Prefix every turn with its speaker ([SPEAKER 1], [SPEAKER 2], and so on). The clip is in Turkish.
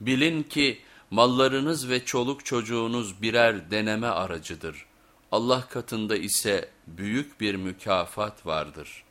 [SPEAKER 1] Bilin ki mallarınız ve çoluk çocuğunuz birer deneme aracıdır. Allah katında ise büyük bir mükafat vardır.''